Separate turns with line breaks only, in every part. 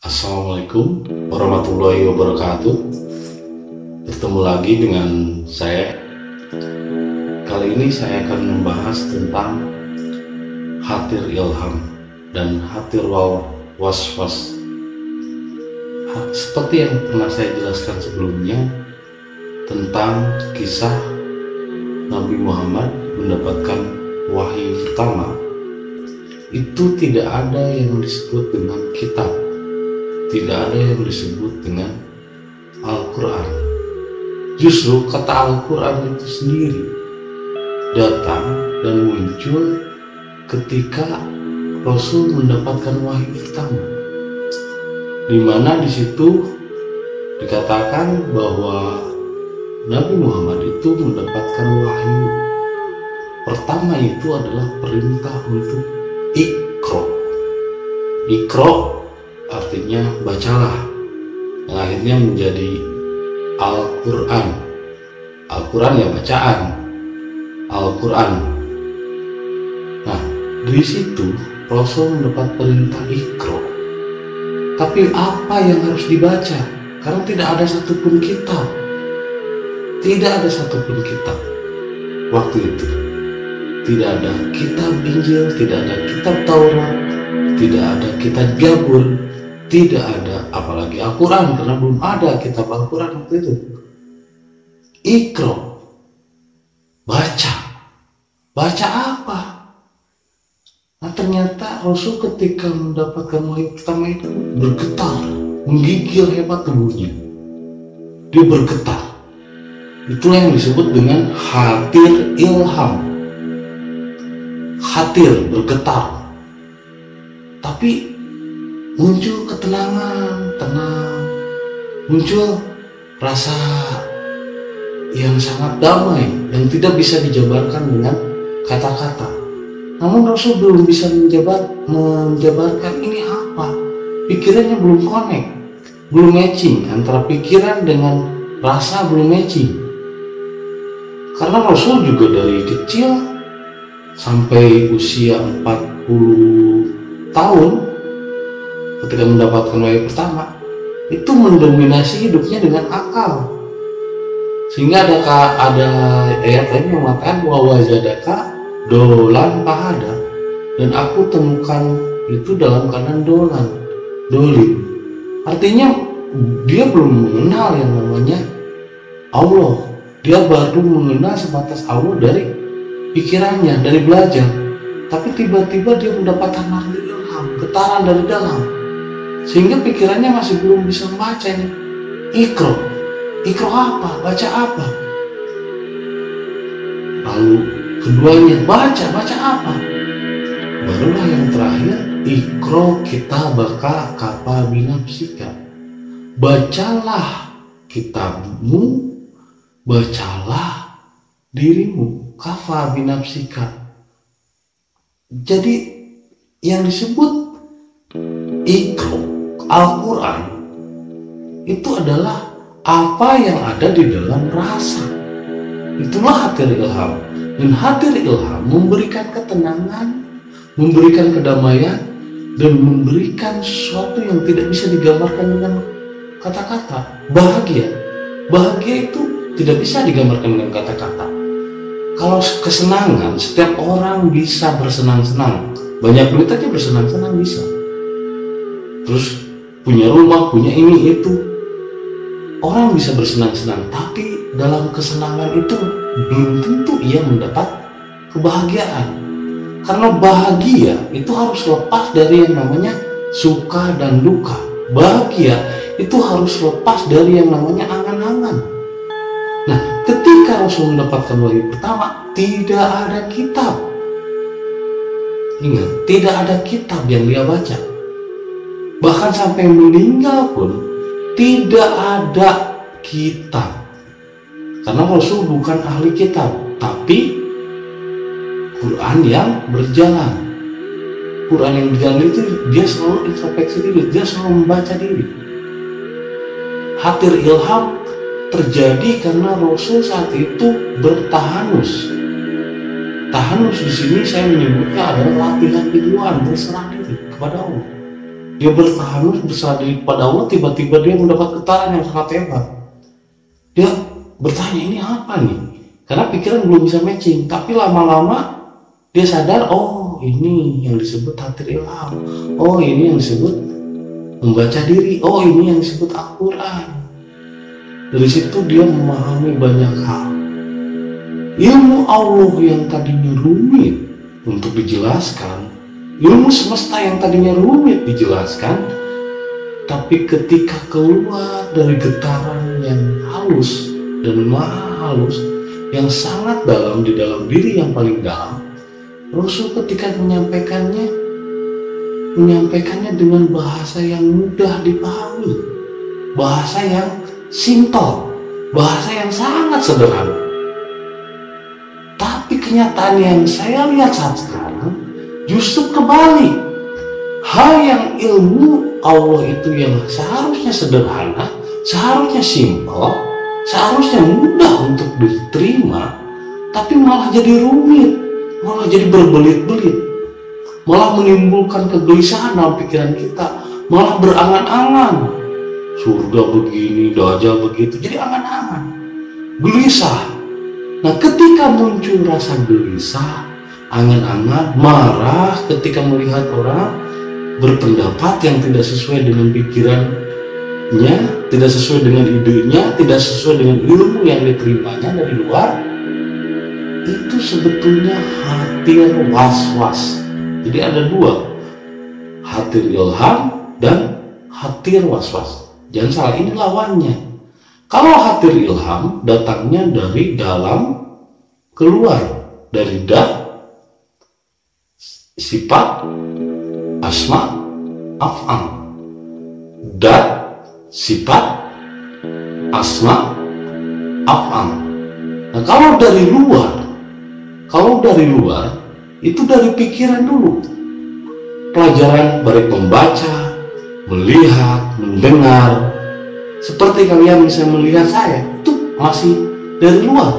Assalamualaikum warahmatullahi wabarakatuh. Bertemu lagi dengan saya. Kali ini saya akan membahas tentang Hatir ilham dan hatir waswas. Seperti yang pernah saya jelaskan sebelumnya Tentang kisah Nabi Muhammad mendapatkan wahyu pertama. Itu tidak ada yang disebut dengan kitab tidak ada yang disebut dengan Al-Quran. Justru kata Al-Quran itu sendiri datang dan muncul ketika Rasul mendapatkan wahyu pertama. Di mana di situ dikatakan bahwa Nabi Muhammad itu mendapatkan wahyu pertama itu adalah perintah untuk ikro. Ikro artinya bacalah. Yang akhirnya menjadi Al-Quran. Al-Quran ya bacaan. Al-Quran. Nah dari situ Rasul mendapat perintah ikro tapi apa yang harus dibaca? Karena tidak ada satupun kitab. Tidak ada satupun kitab. Waktu itu tidak ada kitab Injil, tidak ada kitab Taurat, tidak ada kitab Gabur, tidak ada apalagi Al-Quran karena belum ada kitab Al-Quran waktu itu. Ikro, baca, baca apa? Nah ternyata Rasul ketika mendapatkan wahyu pertama itu bergetar, menggigil hebat tubuhnya. Dia bergetar. Itulah yang disebut dengan hadir ilham khawatir, bergetar. Tapi muncul ketenangan, tenang. Muncul rasa yang sangat damai yang tidak bisa dijabarkan dengan kata-kata. Namun Rasul belum bisa menjabar, menjabarkan ini apa. Pikirannya belum connect, belum matching antara pikiran dengan rasa belum matching. Karena Rasul juga dari kecil sampai usia 40 tahun ketika mendapatkan wahyu pertama itu mendominasi hidupnya dengan akal. Sehingga ada ada ayat lain yang mengatakan bahwa wajadaka dolan pahada? Dan aku temukan itu dalam keadaan dolan dolim. Artinya dia belum mengenal yang namanya Allah. Dia baru mengenal sebatas Allah dari pikirannya dari belajar. Tapi tiba-tiba dia mendapatkan ilham getaran dari dalam sehingga pikirannya masih belum bisa membaca ini. Ikro. Ikro apa? Baca apa? Lalu keduanya baca baca apa? Barulah yang terakhir ikro kita baka kapa binapsika bacalah kitabmu bacalah dirimu. Kafa binafsika jadi yang disebut ikro Al-Quran itu adalah apa yang ada di dalam rasa. Itulah hati ilham. Dan hati ilham memberikan ketenangan memberikan kedamaian dan memberikan sesuatu yang tidak bisa digambarkan dengan kata-kata. Bahagia. Bahagia itu tidak bisa digambarkan dengan kata-kata. Kalau kesenangan, setiap orang bisa bersenang-senang. Banyak duit aja bersenang-senang bisa. Terus punya rumah, punya ini itu. Orang bisa bersenang-senang, tapi dalam kesenangan itu belum tentu ia mendapat kebahagiaan. Karena bahagia itu harus lepas dari yang namanya suka dan duka. Bahagia itu harus lepas dari yang namanya angan-angan. Nah, ketika Rasul mendapatkan wahyu pertama, tidak ada kitab. Ingat, tidak ada kitab yang dia baca. Bahkan sampai meninggal pun tidak ada kitab. Karena Rasul bukan ahli kitab, tapi Quran yang berjalan. Quran yang berjalan itu dia selalu introspeksi diri, dia selalu membaca diri. Hatir ilham terjadi karena Rasul saat itu bertahanus. Tahanus di sini saya menyebutnya adalah latihan kejiwaan berserah diri kepada Allah. Dia bertahan bersama diri kepada Allah tiba-tiba dia mendapat getaran yang sangat hebat. Dia bertanya ini apa nih? Karena pikiran belum bisa matching. Tapi lama-lama dia sadar oh ini yang disebut hatir ilham. Oh ini yang disebut membaca diri. Oh ini yang disebut Al-Quran. Dari situ dia memahami banyak hal. Ilmu Allah yang tadinya rumit untuk dijelaskan ilmu semesta yang tadinya rumit dijelaskan tapi ketika keluar dari getaran yang halus dan maha halus yang sangat dalam di dalam diri yang paling dalam Rasul ketika menyampaikannya menyampaikannya dengan bahasa yang mudah dipahami bahasa yang simpel bahasa yang sangat sederhana. Tapi kenyataan yang saya lihat saat sekarang Justru kembali, hal yang ilmu Allah itu yang seharusnya sederhana, seharusnya simpel, seharusnya mudah untuk diterima, tapi malah jadi rumit, malah jadi berbelit-belit, malah menimbulkan kegelisahan dalam pikiran kita, malah berangan-angan. Surga begini, dajjal begitu, jadi angan-angan, gelisah. Nah, ketika muncul rasa gelisah, angan-angan, marah ketika melihat orang berpendapat yang tidak sesuai dengan pikirannya, tidak sesuai dengan idenya, tidak sesuai dengan ilmu yang diterimanya dari luar, itu sebetulnya hatir was-was. Jadi ada dua, hatir ilham dan hatir was-was. Jangan salah, ini lawannya. Kalau hatir ilham datangnya dari dalam keluar, dari dah sifat asma af'al. Dan sifat asma af'al. Nah kalau dari luar kalau dari luar itu dari pikiran dulu. Pelajaran baik membaca melihat mendengar. Seperti kalian bisa melihat saya itu masih dari luar.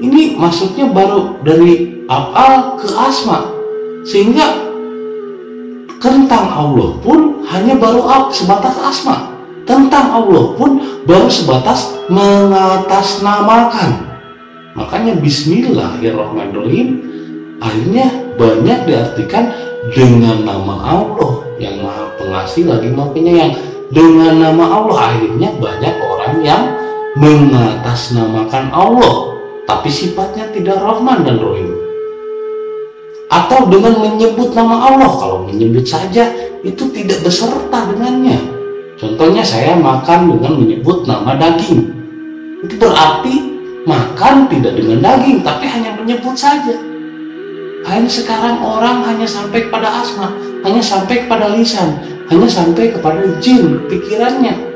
Ini maksudnya baru dari af'al ke asma sehingga tentang Allah pun hanya baru sebatas asma. Tentang Allah pun baru sebatas mengatasnamakan. Makanya Bismillahirrahmanirrahim. Akhirnya banyak diartikan dengan nama Allah yang maha pengasih lagi maha penyayang. Dengan nama Allah akhirnya banyak orang yang mengatasnamakan Allah. Tapi sifatnya tidak Rahman dan Rahim atau dengan menyebut nama Allah. Kalau menyebut saja itu tidak beserta dengannya. Contohnya saya makan dengan menyebut nama daging. Itu berarti makan tidak dengan daging tapi hanya menyebut saja. Hanya sekarang orang hanya sampai kepada asma hanya sampai kepada lisan hanya sampai kepada jin pikirannya.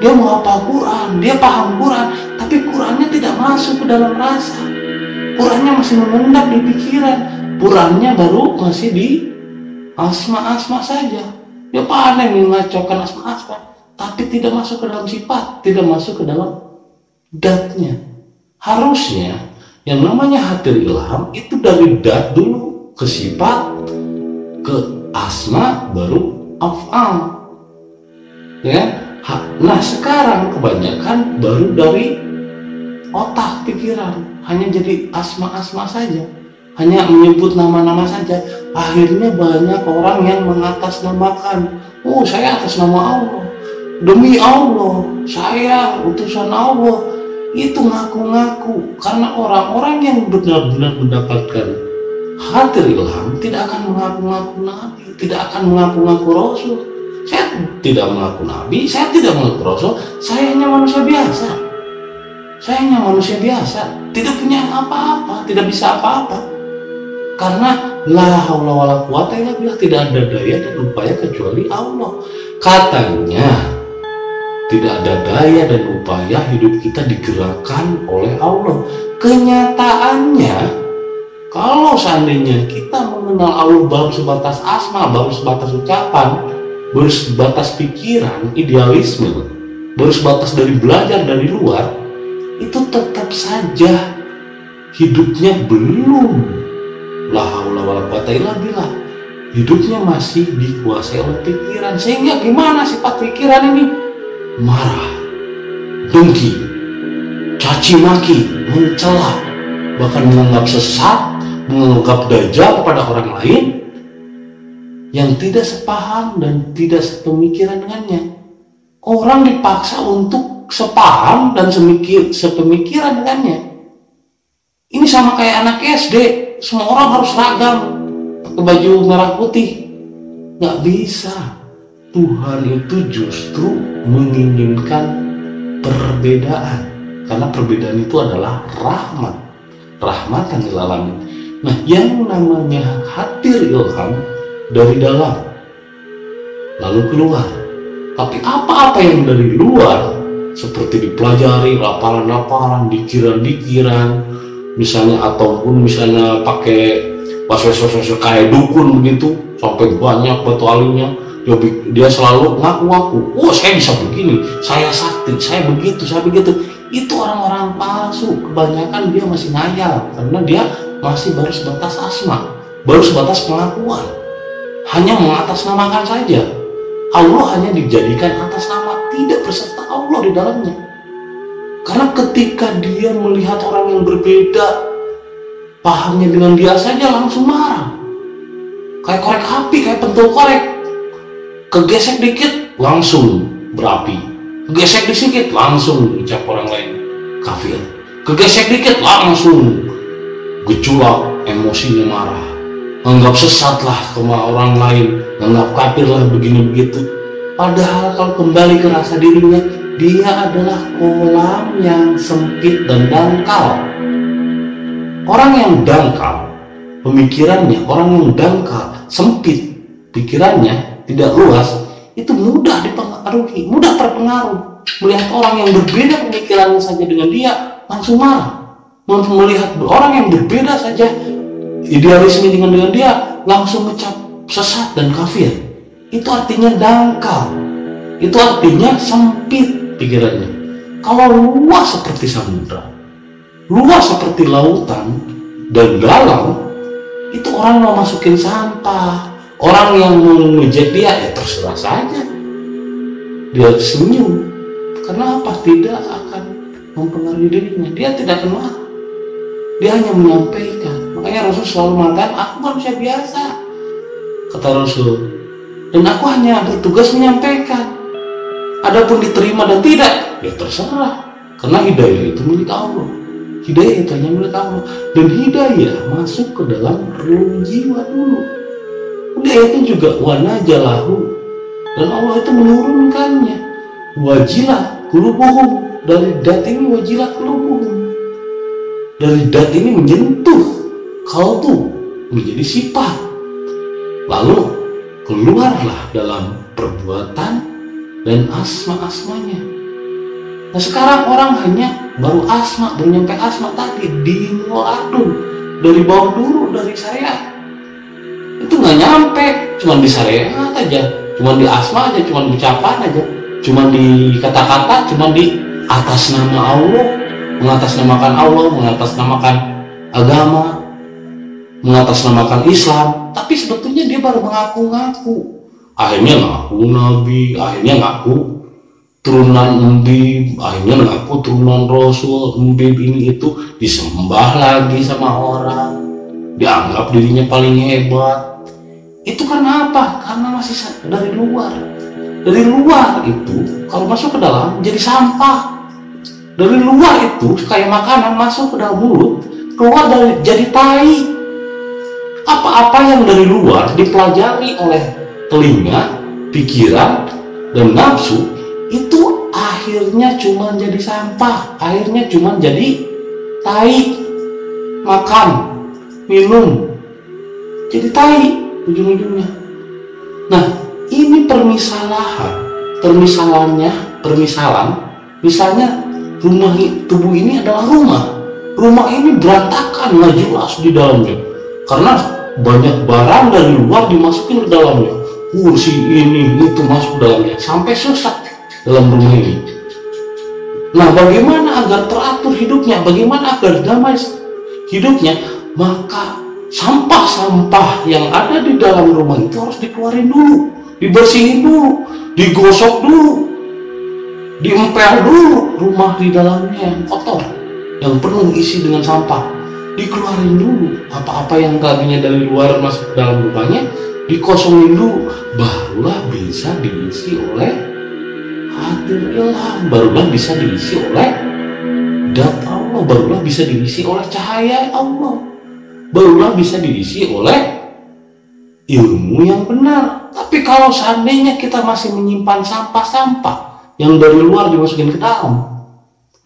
Dia mau Quran dia paham Quran tapi Qurannya tidak masuk ke dalam rasa. Qurannya masih mengendap di pikiran Qurannya baru masih di asma-asma saja. Dia pandai mengacaukan asma-asma, tapi tidak masuk ke dalam sifat, tidak masuk ke dalam datnya. Harusnya yang namanya hadir ilham itu dari dat dulu ke sifat, ke asma, baru af'al. Ya, nah sekarang kebanyakan baru dari otak pikiran, hanya jadi asma-asma saja hanya menyebut nama-nama saja. Akhirnya banyak orang yang mengatasnamakan. Oh saya atas nama Allah. Demi Allah saya utusan Allah. Itu ngaku-ngaku. Karena orang-orang yang benar-benar mendapatkan hati ilham tidak akan mengaku-ngaku nabi tidak akan mengaku-ngaku rasul. Saya tidak mengaku nabi saya tidak mengaku rasul. Saya hanya manusia biasa. Saya hanya manusia biasa. Tidak punya apa-apa tidak bisa apa-apa karena la haula wala quwata illa tidak ada daya dan upaya kecuali Allah. Katanya tidak ada daya dan upaya hidup kita digerakkan oleh Allah. Kenyataannya kalau seandainya kita mengenal Allah baru sebatas asma, baru sebatas ucapan, baru sebatas pikiran, idealisme, baru sebatas dari belajar dari luar, itu tetap saja hidupnya belum la haula wala quwata hidupnya masih dikuasai oleh pikiran. Sehingga gimana sifat pikiran ini? Marah dengki caci maki mencela bahkan menganggap sesat menganggap dajjal kepada orang lain yang tidak sepaham dan tidak sepemikiran dengannya. Orang dipaksa untuk sepaham dan semikir, sepemikiran dengannya. Ini sama kayak anak SD semua orang harus ragam. Pakai baju merah putih. Nggak bisa. Tuhan itu justru menginginkan perbedaan. Karena perbedaan itu adalah rahmat. Rahmatan lil alamin nah yang namanya hadir ilham dari dalam lalu keluar. Tapi apa-apa yang dari luar seperti dipelajari laparan-laparan dikiran-dikiran misalnya ataupun misalnya pakai waswas-waswas kayak dukun begitu sampai banyak batu alinya. Dia, dia selalu ngaku-ngaku oh saya bisa begini saya sakti saya begitu saya begitu. Itu orang-orang palsu kebanyakan dia masih ngayal karena dia masih baru sebatas asma baru sebatas pengakuan. Hanya mengatasnamakan saja. Allah hanya dijadikan atas nama tidak berserta Allah di dalamnya karena ketika dia melihat orang yang berbeda pahamnya dengan dia saja langsung marah. Kayak korek api kayak pentul korek. Kegesek dikit langsung berapi. Kegesek dikit langsung ucap orang lain kafir. Kegesek dikit langsung gejolak emosinya marah. Anggap sesat lah ke orang lain anggap kafir lah begini begitu padahal kalau kembali ke rasa dirinya dia adalah kolam yang sempit dan dangkal Orang yang dangkal, pemikirannya, orang yang dangkal, sempit, pikirannya tidak luas, itu mudah dipengaruhi, mudah terpengaruh. Melihat orang yang berbeda pemikirannya saja dengan dia, langsung marah. Melihat orang yang berbeda saja idealisme dengan dengan dia, langsung mencap sesat dan kafir. Itu artinya dangkal. Itu artinya sempit pikirannya. Kalau luas seperti samudra, luas seperti lautan dan dalam itu orang mau masukin sampah. Orang yang mau ngejek dia ya terserah saja. Dia senyum. Karena apa? Tidak akan mempengaruhi dirinya. Dia tidak kenal dia hanya menyampaikan. Makanya Rasul selalu mengatakan aku manusia biasa kata Rasul. Dan aku hanya bertugas menyampaikan adapun diterima dan tidak ya terserah. Karena hidayah itu milik Allah. Hidayah itu hanya milik Allah. Dan hidayah masuk ke dalam relung jiwa dulu. Hidayah itu juga warna jalahu. Dan Allah itu menurunkannya. Wajilah kulubuhum. Dari dat ini wajilah kulubuhum. Dari dat ini menyentuh kalbu menjadi sifat. Lalu keluarlah dalam perbuatan dan asma-asmanya. Nah sekarang orang hanya baru asma baru nyampe asma tadi di muladun dari bawah dulu dari syariat itu nggak nyampe. Cuma di syariat aja. Cuma di asma aja cuma di ucapan aja. Cuma di kata-kata cuma di atas nama Allah. Mengatasnamakan Allah mengatasnamakan agama mengatasnamakan Islam. Tapi sebetulnya dia baru mengaku-ngaku akhirnya ngaku nabi. Akhirnya ngaku turunan Embib akhirnya mengaku turunan Rasul Embib ini itu. Disembah lagi sama orang. Dianggap dirinya paling hebat. Itu karena apa? karena masih dari luar. Dari luar itu kalau masuk ke dalam jadi sampah. Dari luar itu kayak makanan masuk ke dalam mulut keluar dari jadi tai. Apa-apa yang dari luar dipelajari oleh telinga pikiran dan nafsu itu akhirnya cuma jadi sampah akhirnya cuma jadi tai. Makan minum jadi tai ujung-ujungnya. Nah ini permisalahan. Permisalannya permisalan misalnya rumah tubuh ini adalah rumah. Rumah ini berantakan nggak jelas di dalamnya. Karena banyak barang dari luar dimasukin ke dalamnya kursi ini itu masuk dalamnya sampai susah dalam rumah ini. Nah, bagaimana agar teratur hidupnya? Bagaimana agar damai hidupnya? Maka sampah-sampah yang ada di dalam rumah itu harus dikeluarin dulu, dibersihin dulu, digosok dulu, diempel dulu rumah di dalamnya yang kotor, yang penuh isi dengan sampah. Dikeluarin dulu apa-apa yang tadinya dari luar masuk dalam rumahnya, dikosongin dulu, barulah bisa diisi oleh hadir ilham, barulah bisa diisi oleh dat Allah, barulah bisa diisi oleh cahaya Allah barulah bisa diisi oleh ilmu yang benar. Tapi kalau seandainya kita masih menyimpan sampah-sampah yang dari luar dimasukin ke dalam,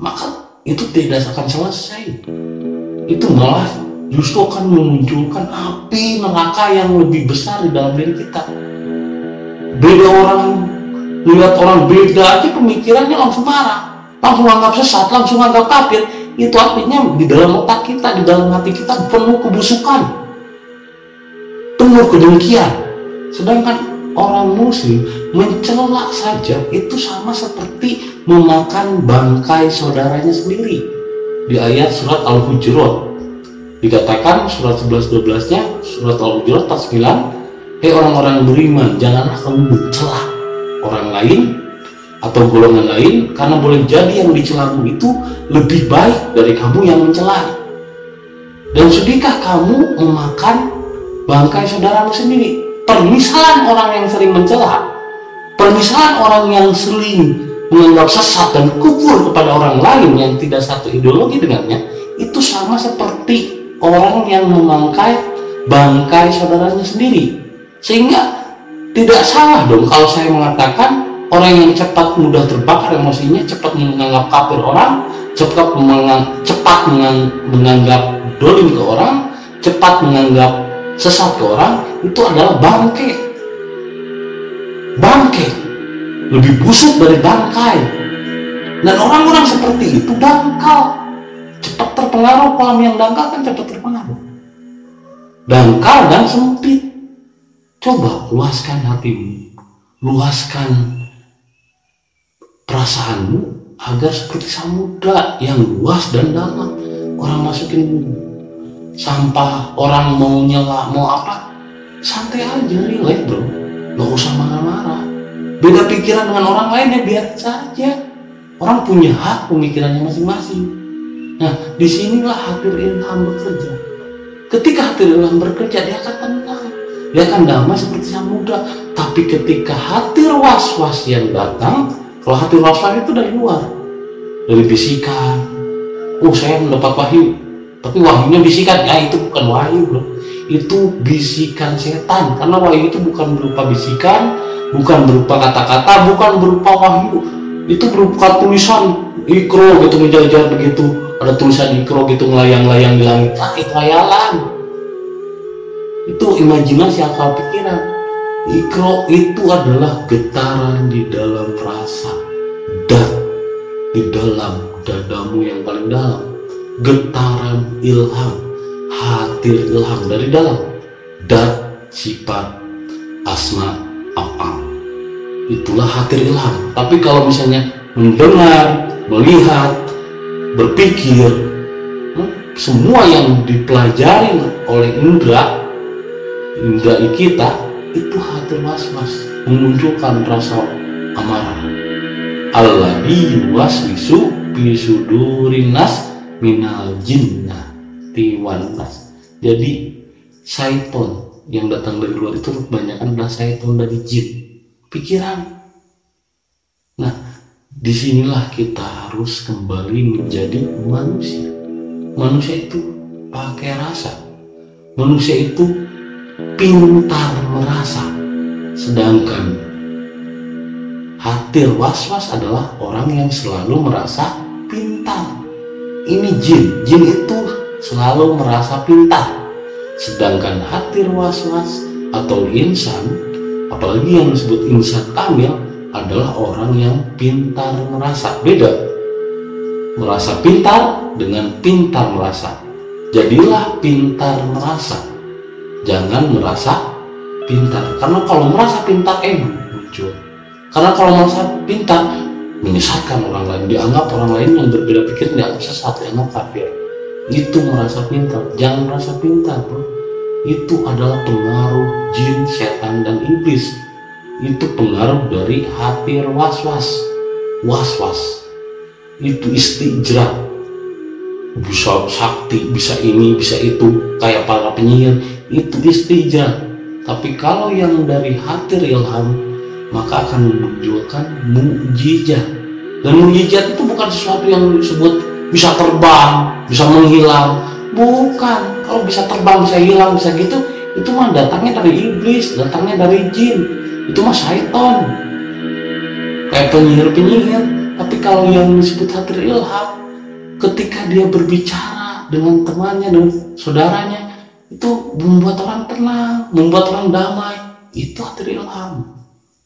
maka itu tidak akan selesai. Itu malah justru akan memunculkan api neraka yang lebih besar di dalam diri kita. Beda orang melihat orang beda aja pemikirannya langsung marah, langsung anggap sesat, langsung anggap kafir itu artinya di dalam otak kita, di dalam hati kita penuh kebusukan, penuh kedengkian. Sedangkan orang muslim mencela saja itu sama seperti memakan bangkai saudaranya sendiri. Di ayat surat Al-Hujurat dikatakan surat 11-12 nya surat Al-Hujurat 9 Hei orang-orang beriman janganlah kamu mencela orang lain atau golongan lain karena boleh jadi yang dicelamu itu lebih baik dari kamu yang mencela. Dan sudahkah kamu memakan bangkai saudaramu sendiri? Permisalan orang yang sering mencela, permisalan orang yang sering menganggap sesat dan kufur kepada orang lain yang tidak satu ideologi dengannya, itu sama seperti orang yang memangkai bangkai saudaranya sendiri. Sehingga tidak salah dong kalau saya mengatakan orang yang cepat mudah terbakar emosinya cepat menganggap kafir orang cepat menganggap, cepat menganggap dolim ke orang cepat menganggap sesat ke orang itu adalah bangke. Bangke. Lebih busuk dari bangkai. Dan orang-orang seperti itu dangkal cepat terpengaruh kolam yang dangkal kan cepat terpengaruh. Dangkal dan sempit. Coba luaskan hatimu. Luaskan perasaanmu agar seperti samudra yang luas dan dalam. Orang masukin sampah orang mau nyela mau apa santai aja relax bro. Nggak usah marah-marah. Beda pikiran dengan orang lain ya biar saja orang punya hak pemikirannya masing-masing nah di sinilah hadir ilham bekerja ketika hadir ilham bekerja dia akan tenang dia akan damai seperti samudra tapi ketika hadir was-was yang datang kalau hati waswas itu dari luar, dari bisikan. Oh saya mendapat wahyu, tapi wahyunya bisikan. Ya itu bukan wahyu bro, itu bisikan setan. Karena wahyu itu bukan berupa bisikan, bukan berupa kata-kata, bukan berupa wahyu. Itu berupa tulisan ikro gitu menjajar begitu. Ada tulisan ikro gitu melayang-layang di langit. Ah itu hayalan. Itu imajinasi akal pikiran Ikro itu adalah getaran di dalam rasa dan di dalam dadamu yang paling dalam. Getaran ilham, hati ilham dari dalam dan sifat asma apa itulah hati ilham tapi kalau misalnya mendengar melihat berpikir hmm, semua yang dipelajari oleh indra indra kita itu hati was-was memunculkan rasa amarah. Allah yuwaswisu bisudurinas minal jinnah tiwanas jadi syaiton yang datang dari luar itu kebanyakan adalah syaiton dari jin. Pikiran. Nah di sinilah kita harus kembali menjadi manusia. Manusia itu pakai rasa. Manusia itu pintar merasa. Sedangkan hati was-was adalah orang yang selalu merasa pintar. Ini jin. Jin itu selalu merasa pintar. Sedangkan hati was-was atau insan apalagi yang disebut insan kamil adalah orang yang pintar merasa. Beda. Merasa pintar dengan pintar merasa. Jadilah pintar merasa. Jangan merasa pintar. Karena kalau merasa pintar ego muncul. Karena kalau merasa pintar menyesatkan orang lain. Dianggap orang lain yang berbeda pikir dianggap sesat dianggap kafir. Itu merasa pintar. Jangan merasa pintar bro. Itu adalah pengaruh jin, setan, dan iblis. Itu pengaruh dari hati was-was. Was-was. Itu istijrat. Bisa sakti, bisa ini, bisa itu. Kayak para penyihir. Itu istijrat. Tapi kalau yang dari hati ilham, maka akan menunjukkan mujizat. Dan mujizat itu bukan sesuatu yang disebut bisa terbang, bisa menghilang. Bukan. Kalau bisa terbang, bisa hilang, bisa gitu, itu mah datangnya dari iblis, datangnya dari jin. Itu mah syaiton. Kayak penyihir-penyihir. Tapi kalau yang disebut hadir ilham, ketika dia berbicara dengan temannya, dengan saudaranya, itu membuat orang tenang, membuat orang damai. Itu hadir ilham.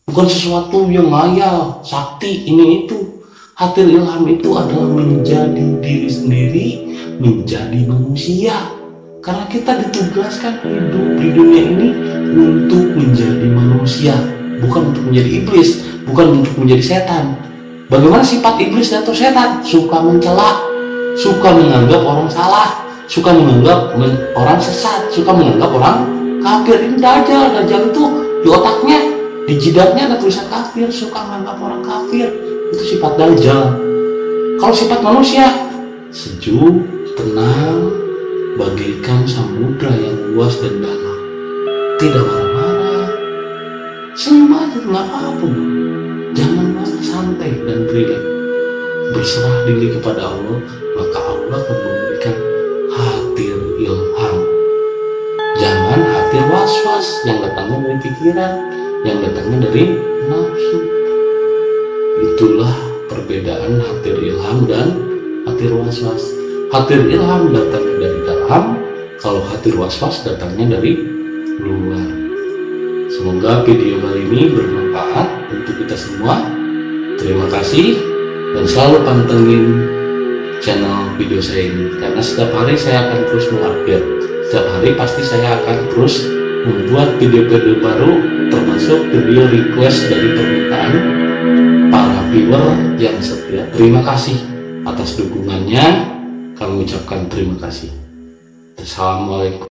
Bukan sesuatu yang maya, sakti, ini itu Hatir ilham itu adalah menjadi diri sendiri, menjadi manusia. Karena kita ditugaskan hidup di dunia ini untuk menjadi manusia, bukan untuk menjadi iblis, bukan untuk menjadi setan. Bagaimana sifat iblis atau setan? Suka mencela, suka menganggap orang salah, suka menganggap orang sesat, suka menganggap orang kafir. Ini dajjal, dajjal itu di otaknya, di jidatnya ada tulisan kafir, suka menganggap orang kafir itu sifat dajjal kalau sifat manusia sejuk tenang bagaikan samudra yang luas dan dalam tidak marah-marah senyum aja apa-apa jangan marah santai dan rileks berserah diri kepada Allah maka Allah akan memberikan hati ilham jangan hati was-was yang datangnya dari pikiran yang datangnya dari nafsu Itulah perbedaan hatir ilham dan hatir waswas. Hatir ilham datangnya dari dalam, kalau hatir waswas datangnya dari luar. Semoga video kali ini bermanfaat untuk kita semua. Terima kasih dan selalu pantengin channel video saya ini karena setiap hari saya akan terus mengupdate. Setiap hari pasti saya akan terus membuat video-video baru termasuk video request dari permintaan para viewer yang setia. Terima kasih atas dukungannya. Kami ucapkan terima kasih. Assalamualaikum.